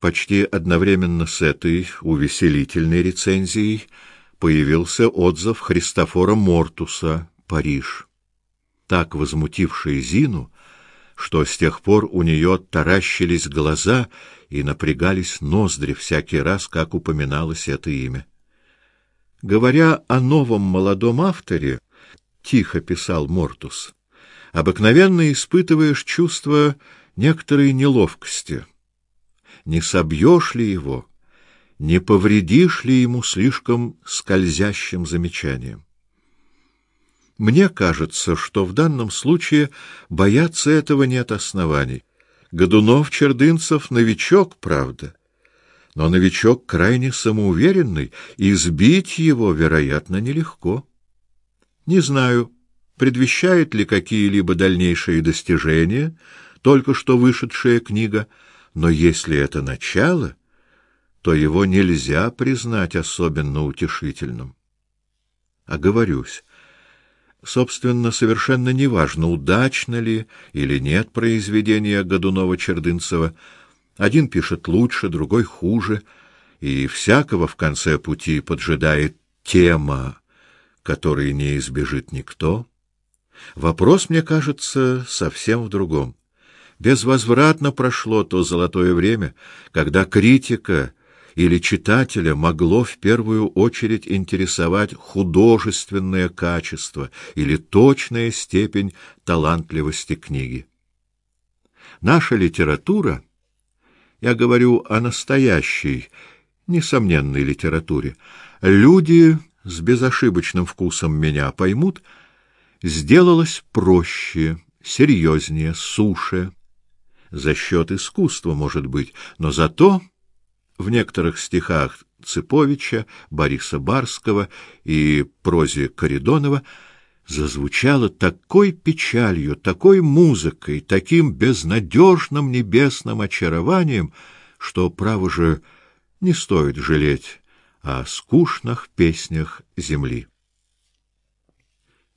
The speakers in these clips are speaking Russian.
Почти одновременно с этой увеселительной рецензией появился отзыв Христофора Мортуса «Париж», так возмутивший Зину, что с тех пор у нее таращились глаза и напрягались ноздри всякий раз, как упоминалось это имя. Говоря о новом молодом авторе, тихо писал Мортус, обыкновенно испытываешь чувство некоторой неловкости — не собьешь ли его, не повредишь ли ему слишком скользящим замечанием. Мне кажется, что в данном случае бояться этого нет оснований. Годунов-Чердынцев новичок, правда, но новичок крайне самоуверенный, и сбить его, вероятно, нелегко. Не знаю, предвещает ли какие-либо дальнейшие достижения только что вышедшая книга — но если это начало, то его нельзя признать особенно утешительным. Оговорюсь. Собственно, совершенно неважно, удачно ли или нет произведение Годунова-Чердынцева. Один пишет лучше, другой хуже, и всякого в конце пути поджидает тема, которой не избежит никто. Вопрос, мне кажется, совсем в другом. Безвозвратно прошло то золотое время, когда критика или читателя могло в первую очередь интересовать художественное качество или точная степень талантливости книги. Наша литература, я говорю о настоящей, несомненной литературе, люди с безошибочным вкусом меня поймут, сделалась проще, серьезнее, суше, за счет искусства, может быть, но зато в некоторых стихах Цыповича, Бориса Барского и прозе Коридонова зазвучало такой печалью, такой музыкой, таким безнадежным небесным очарованием, что, право же, не стоит жалеть о скучных песнях земли.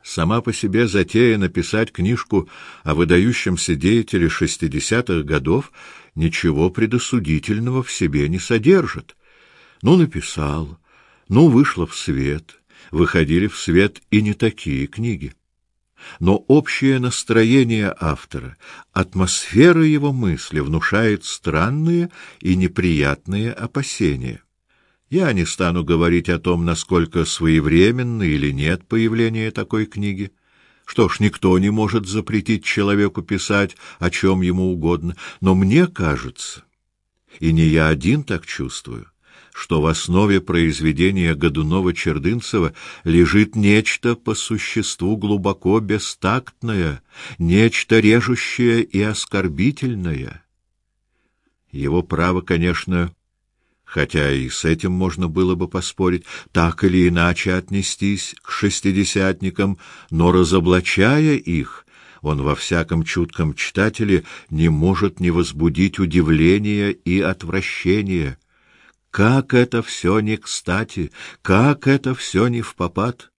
Сама по себе затея написать книжку о выдающемся деятеле шестидесятых годов ничего предосудительного в себе не содержит. Ну, написал, ну, вышло в свет, выходили в свет и не такие книги. Но общее настроение автора, атмосфера его мысли внушает странные и неприятные опасения. Я не стану говорить о том, насколько своевременно или нет появление такой книги. Что ж, никто не может запретить человеку писать о чем ему угодно, но мне кажется, и не я один так чувствую, что в основе произведения Годунова-Чердынцева лежит нечто по существу глубоко бестактное, нечто режущее и оскорбительное. Его право, конечно, хотя и с этим можно было бы поспорить, так или иначе отнестись к шестидесятникам, но разоблачая их, он во всяком чутком читателе не может не возбудить удивления и отвращения. Как это все не кстати, как это все не в попад!